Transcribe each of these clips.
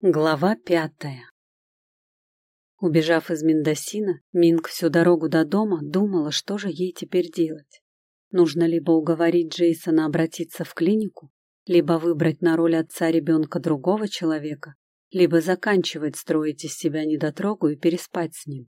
Глава пятая Убежав из Мендосина, Минг всю дорогу до дома думала, что же ей теперь делать. Нужно либо уговорить Джейсона обратиться в клинику, либо выбрать на роль отца ребенка другого человека, либо заканчивать строить из себя недотрогу и переспать с ним.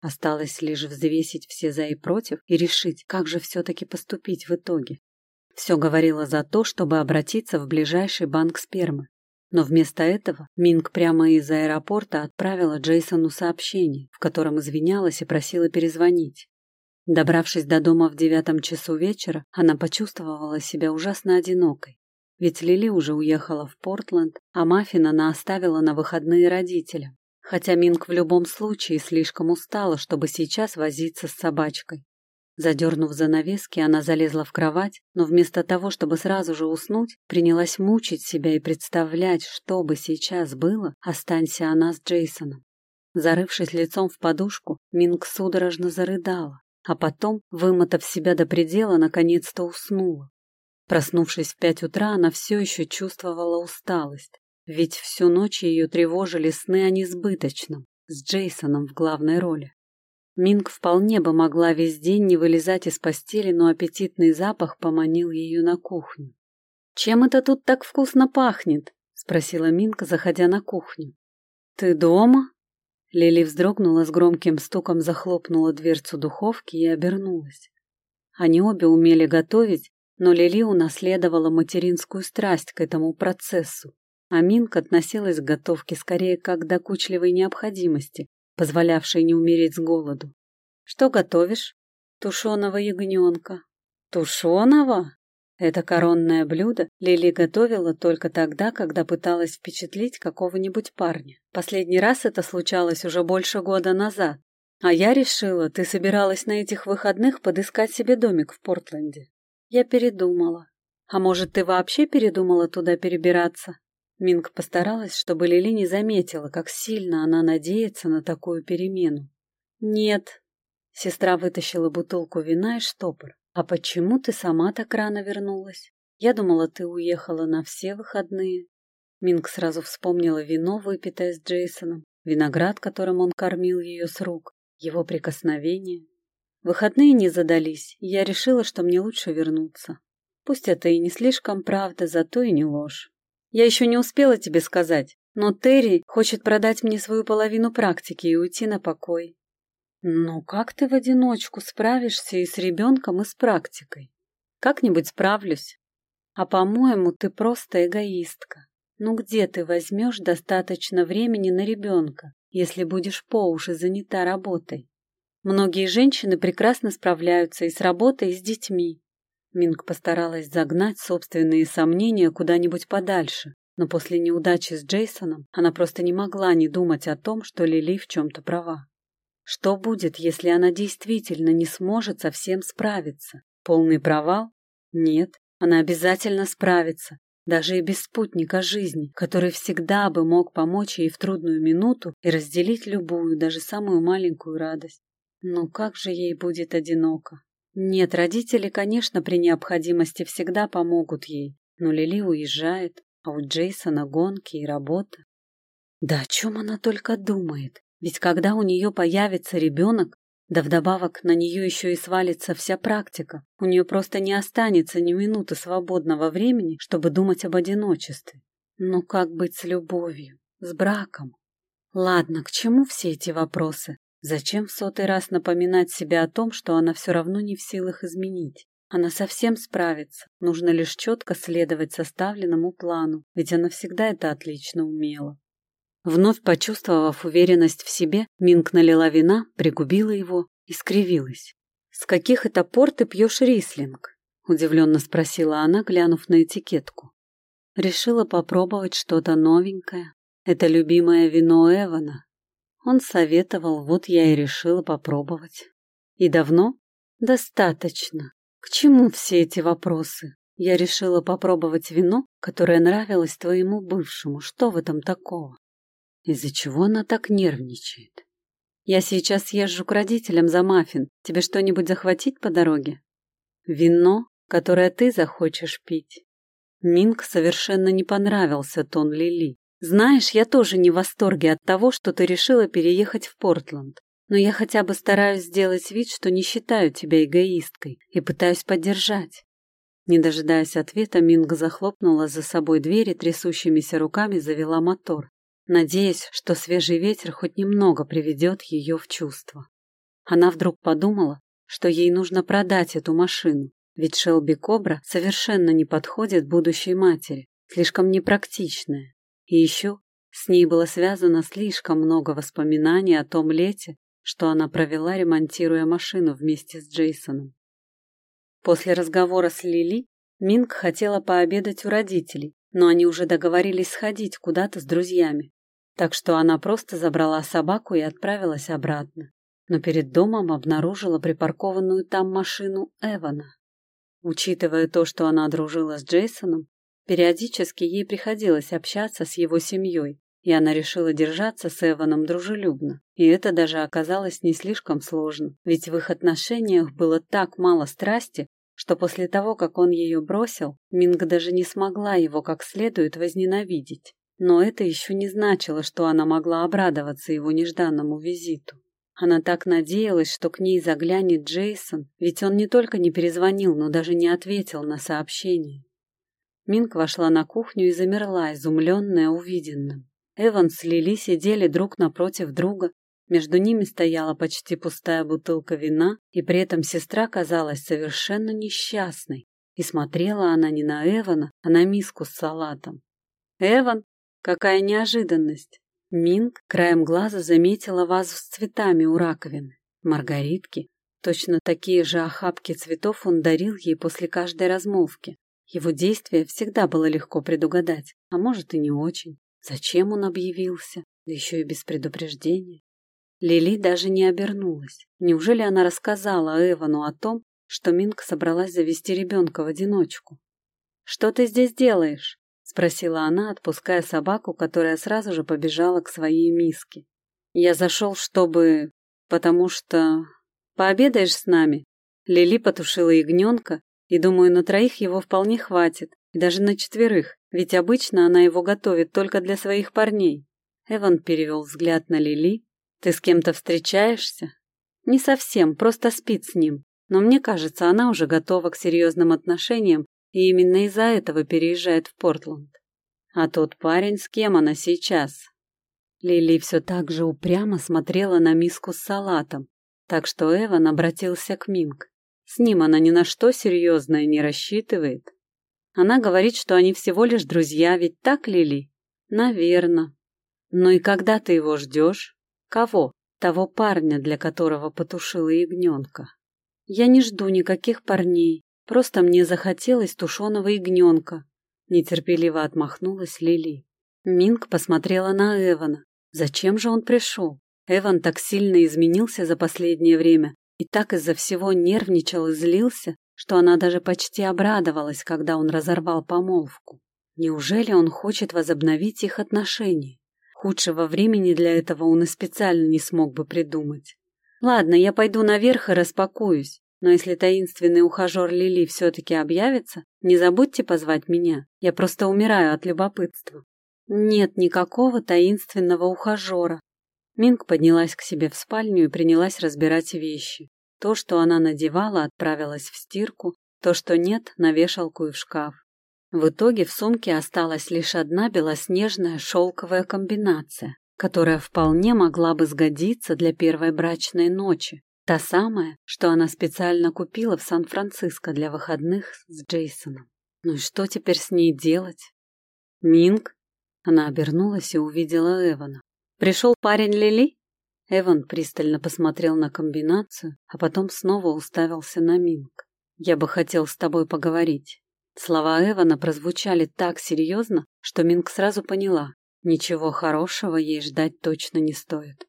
Осталось лишь взвесить все за и против и решить, как же все-таки поступить в итоге. Все говорило за то, чтобы обратиться в ближайший банк спермы, но вместо этого Минг прямо из аэропорта отправила Джейсону сообщение, в котором извинялась и просила перезвонить. Добравшись до дома в девятом часу вечера, она почувствовала себя ужасно одинокой. Ведь Лили уже уехала в Портленд, а Маффин она оставила на выходные родителям. Хотя Минг в любом случае слишком устала, чтобы сейчас возиться с собачкой. Задернув занавески, она залезла в кровать, но вместо того, чтобы сразу же уснуть, принялась мучить себя и представлять, что бы сейчас было, останься она с Джейсоном. Зарывшись лицом в подушку, Минг судорожно зарыдала, а потом, вымотав себя до предела, наконец-то уснула. Проснувшись в пять утра, она все еще чувствовала усталость, ведь всю ночь ее тревожили сны о несбыточном, с Джейсоном в главной роли. Минг вполне бы могла весь день не вылезать из постели, но аппетитный запах поманил ее на кухню. «Чем это тут так вкусно пахнет?» — спросила Минка, заходя на кухню. «Ты дома?» Лили вздрогнула с громким стуком, захлопнула дверцу духовки и обернулась. Они обе умели готовить, но Лили унаследовала материнскую страсть к этому процессу, а Минка относилась к готовке скорее как к докучливой необходимости, позволявшей не умереть с голоду. «Что готовишь?» «Тушеного ягненка». «Тушеного?» Это коронное блюдо Лили готовила только тогда, когда пыталась впечатлить какого-нибудь парня. Последний раз это случалось уже больше года назад. А я решила, ты собиралась на этих выходных подыскать себе домик в Портленде. Я передумала. А может, ты вообще передумала туда перебираться? Минг постаралась, чтобы Лили не заметила, как сильно она надеется на такую перемену. «Нет». Сестра вытащила бутылку вина и штопор. «А почему ты сама так рано вернулась? Я думала, ты уехала на все выходные». Минг сразу вспомнила вино, выпитое с Джейсоном, виноград, которым он кормил ее с рук, его прикосновения. Выходные не задались, и я решила, что мне лучше вернуться. Пусть это и не слишком правда, зато и не ложь. Я еще не успела тебе сказать, но Терри хочет продать мне свою половину практики и уйти на покой. Ну как ты в одиночку справишься и с ребенком, и с практикой? Как-нибудь справлюсь. А по-моему, ты просто эгоистка. Ну где ты возьмешь достаточно времени на ребенка, если будешь по уши занята работой? Многие женщины прекрасно справляются и с работой, и с детьми. Минг постаралась загнать собственные сомнения куда-нибудь подальше, но после неудачи с Джейсоном она просто не могла не думать о том, что Лили в чем-то права. Что будет, если она действительно не сможет совсем справиться? Полный провал? Нет, она обязательно справится, даже и без спутника жизни, который всегда бы мог помочь ей в трудную минуту и разделить любую, даже самую маленькую радость. Но как же ей будет одиноко? Нет, родители, конечно, при необходимости всегда помогут ей, но Лили уезжает, а у Джейсона гонки и работа. Да о чем она только думает? Ведь когда у нее появится ребенок, да вдобавок на нее еще и свалится вся практика, у нее просто не останется ни минуты свободного времени, чтобы думать об одиночестве. Но как быть с любовью, с браком? Ладно, к чему все эти вопросы? Зачем в сотый раз напоминать себе о том, что она все равно не в силах изменить? Она совсем справится, нужно лишь четко следовать составленному плану, ведь она всегда это отлично умела. Вновь почувствовав уверенность в себе, Минг налила вина, пригубила его и скривилась. «С каких это пор ты пьешь рислинг?» — удивленно спросила она, глянув на этикетку. Решила попробовать что-то новенькое. Это любимое вино Эвана, он советовал, вот я и решила попробовать. И давно? Достаточно. К чему все эти вопросы? Я решила попробовать вино, которое нравилось твоему бывшему. Что в этом такого? Из-за чего она так нервничает? Я сейчас езжу к родителям за маффин. Тебе что-нибудь захватить по дороге? Вино, которое ты захочешь пить. Минг совершенно не понравился тон Лили. Знаешь, я тоже не в восторге от того, что ты решила переехать в Портленд. Но я хотя бы стараюсь сделать вид, что не считаю тебя эгоисткой и пытаюсь поддержать. Не дожидаясь ответа, Минга захлопнула за собой дверь и трясущимися руками завела мотор, надеясь, что свежий ветер хоть немного приведет ее в чувство. Она вдруг подумала, что ей нужно продать эту машину, ведь Шелби Кобра совершенно не подходит будущей матери, слишком непрактичная. И еще с ней было связано слишком много воспоминаний о том лете, что она провела, ремонтируя машину вместе с Джейсоном. После разговора с Лили Минг хотела пообедать у родителей, но они уже договорились сходить куда-то с друзьями. Так что она просто забрала собаку и отправилась обратно. Но перед домом обнаружила припаркованную там машину Эвана. Учитывая то, что она дружила с Джейсоном, Периодически ей приходилось общаться с его семьей, и она решила держаться с Эваном дружелюбно. И это даже оказалось не слишком сложно, ведь в их отношениях было так мало страсти, что после того, как он ее бросил, Минг даже не смогла его как следует возненавидеть. Но это еще не значило, что она могла обрадоваться его нежданному визиту. Она так надеялась, что к ней заглянет Джейсон, ведь он не только не перезвонил, но даже не ответил на сообщение. Минк вошла на кухню и замерла, изумленная увиденным. Эван с Лили сидели друг напротив друга, между ними стояла почти пустая бутылка вина, и при этом сестра казалась совершенно несчастной, и смотрела она не на Эвана, а на миску с салатом. «Эван, какая неожиданность!» Минг краем глаза заметила вазу с цветами у раковины. Маргаритки. Точно такие же охапки цветов он дарил ей после каждой размолвки. Его действия всегда было легко предугадать, а может и не очень. Зачем он объявился, да еще и без предупреждения? Лили даже не обернулась. Неужели она рассказала Эвану о том, что Минг собралась завести ребенка в одиночку? «Что ты здесь делаешь?» — спросила она, отпуская собаку, которая сразу же побежала к своей миске. «Я зашел, чтобы... потому что... Пообедаешь с нами?» Лили потушила ягненка и думаю, на троих его вполне хватит, и даже на четверых, ведь обычно она его готовит только для своих парней. Эван перевел взгляд на Лили. «Ты с кем-то встречаешься?» «Не совсем, просто спит с ним. Но мне кажется, она уже готова к серьезным отношениям, и именно из-за этого переезжает в Портленд. А тот парень, с кем она сейчас?» Лили все так же упрямо смотрела на миску с салатом, так что Эван обратился к Минг. С ним она ни на что серьезное не рассчитывает. Она говорит, что они всего лишь друзья, ведь так, Лили? Наверно. Ну и когда ты его ждешь? Кого? Того парня, для которого потушила ягненка. Я не жду никаких парней, просто мне захотелось тушеного ягненка. Нетерпеливо отмахнулась Лили. Минг посмотрела на Эвана. Зачем же он пришел? Эван так сильно изменился за последнее время, и так из-за всего нервничал и злился, что она даже почти обрадовалась, когда он разорвал помолвку. Неужели он хочет возобновить их отношения? Худшего времени для этого он и специально не смог бы придумать. Ладно, я пойду наверх и распакуюсь, но если таинственный ухажер Лили все-таки объявится, не забудьте позвать меня, я просто умираю от любопытства. Нет никакого таинственного ухажера, Минг поднялась к себе в спальню и принялась разбирать вещи. То, что она надевала, отправилась в стирку, то, что нет, на вешалку и в шкаф. В итоге в сумке осталась лишь одна белоснежная шелковая комбинация, которая вполне могла бы сгодиться для первой брачной ночи. Та самая, что она специально купила в Сан-Франциско для выходных с Джейсоном. Ну и что теперь с ней делать? Минг? Она обернулась и увидела Эвана. Пришел парень Лили? Эван пристально посмотрел на комбинацию, а потом снова уставился на Минг. «Я бы хотел с тобой поговорить». Слова Эвана прозвучали так серьезно, что Минг сразу поняла, ничего хорошего ей ждать точно не стоит.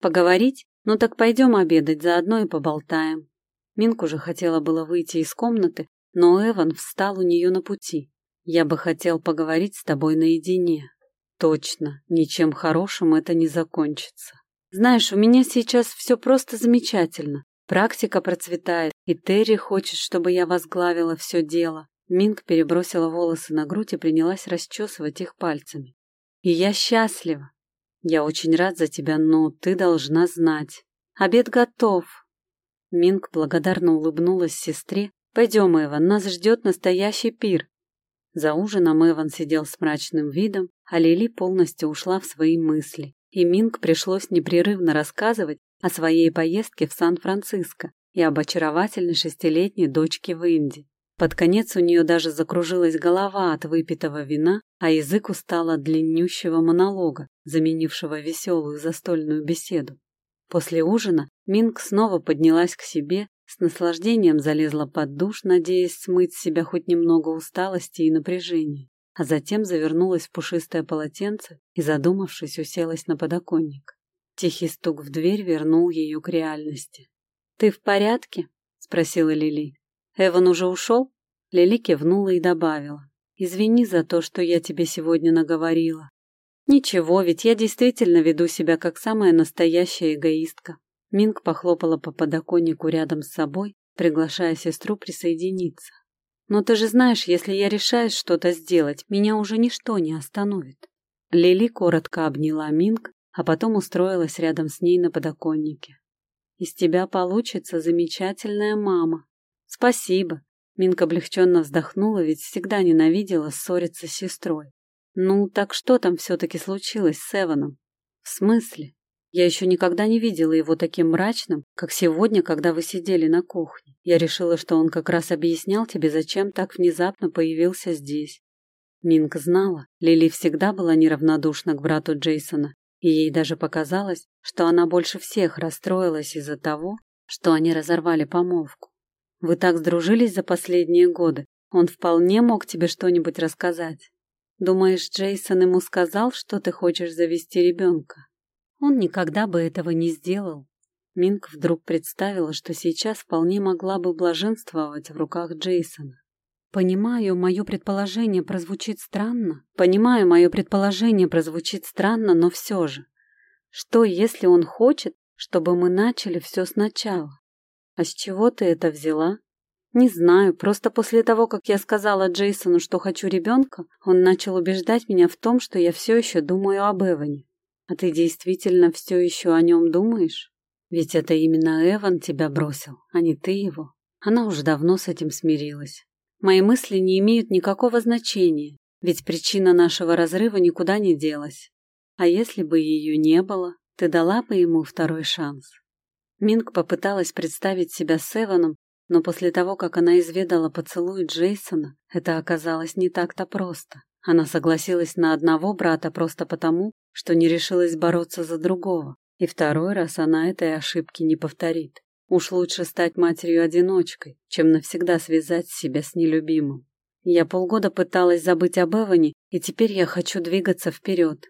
«Поговорить? Ну так пойдем обедать, заодно и поболтаем». Минг уже хотела было выйти из комнаты, но Эван встал у нее на пути. «Я бы хотел поговорить с тобой наедине». Точно, ничем хорошим это не закончится. Знаешь, у меня сейчас все просто замечательно. Практика процветает, и Терри хочет, чтобы я возглавила все дело. Минг перебросила волосы на грудь и принялась расчесывать их пальцами. И я счастлива. Я очень рад за тебя, но ты должна знать. Обед готов. Минг благодарно улыбнулась сестре. Пойдем, Эван, нас ждет настоящий пир. За ужином Эван сидел с мрачным видом, а Лили полностью ушла в свои мысли. И Минг пришлось непрерывно рассказывать о своей поездке в Сан-Франциско и об очаровательной шестилетней дочке в Индии. Под конец у нее даже закружилась голова от выпитого вина, а язык устал от длиннющего монолога, заменившего веселую застольную беседу. После ужина Минг снова поднялась к себе, с наслаждением залезла под душ, надеясь смыть с себя хоть немного усталости и напряжения, а затем завернулась в пушистое полотенце и, задумавшись, уселась на подоконник. Тихий стук в дверь вернул ее к реальности. «Ты в порядке?» — спросила Лили. «Эван уже ушел?» Лили кивнула и добавила. «Извини за то, что я тебе сегодня наговорила. Ничего, ведь я действительно веду себя как самая настоящая эгоистка». Минг похлопала по подоконнику рядом с собой, приглашая сестру присоединиться. «Но ты же знаешь, если я решаюсь что-то сделать, меня уже ничто не остановит». Лили коротко обняла Минг, а потом устроилась рядом с ней на подоконнике. «Из тебя получится замечательная мама», «Спасибо». Минка облегченно вздохнула, ведь всегда ненавидела ссориться с сестрой. «Ну, так что там все-таки случилось с Эваном?» «В смысле? Я еще никогда не видела его таким мрачным, как сегодня, когда вы сидели на кухне. Я решила, что он как раз объяснял тебе, зачем так внезапно появился здесь». Минка знала, Лили всегда была неравнодушна к брату Джейсона, и ей даже показалось, что она больше всех расстроилась из-за того, что они разорвали помолвку. Вы так сдружились за последние годы. Он вполне мог тебе что-нибудь рассказать. Думаешь, Джейсон ему сказал, что ты хочешь завести ребенка? Он никогда бы этого не сделал. Минк вдруг представила, что сейчас вполне могла бы блаженствовать в руках Джейсона. Понимаю, мое предположение прозвучит странно. Понимаю, мое предположение прозвучит странно, но все же. Что, если он хочет, чтобы мы начали все сначала? «А с чего ты это взяла?» «Не знаю, просто после того, как я сказала Джейсону, что хочу ребенка, он начал убеждать меня в том, что я все еще думаю об Эване. А ты действительно все еще о нем думаешь? Ведь это именно Эван тебя бросил, а не ты его. Она уже давно с этим смирилась. Мои мысли не имеют никакого значения, ведь причина нашего разрыва никуда не делась. А если бы ее не было, ты дала бы ему второй шанс?» Минг попыталась представить себя с Эваном, но после того, как она изведала поцелуй Джейсона, это оказалось не так-то просто. Она согласилась на одного брата просто потому, что не решилась бороться за другого, и второй раз она этой ошибки не повторит. Уж лучше стать матерью-одиночкой, чем навсегда связать себя с нелюбимым. Я полгода пыталась забыть об Эване, и теперь я хочу двигаться вперед.